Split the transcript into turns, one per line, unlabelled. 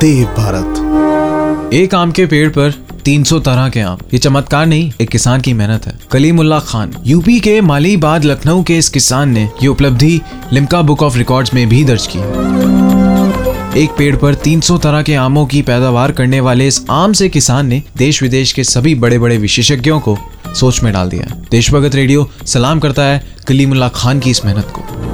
देव भारत।
एक आम के पेड़ पर 300 तरह के आम। ये चमत्कार नहीं, एक किसान की मेहनत है। कलीमुल्ला खान, यूपी के मालीबाद लखनऊ के इस किसान ने ये उपलब्धि लिमका बुक ऑफ़ रिकॉर्ड्स में भी दर्ज की। एक पेड़ पर 300 तरह के आमों की पैदावार करने वाले इस आम से किसान ने देश विदेश के सभी बड़े बड़े विशेषज्ञों को सोच में डाल दिया। देशभगत रेडियो सलाम करता है कलीमुल्ला खान की इस मेहनत को।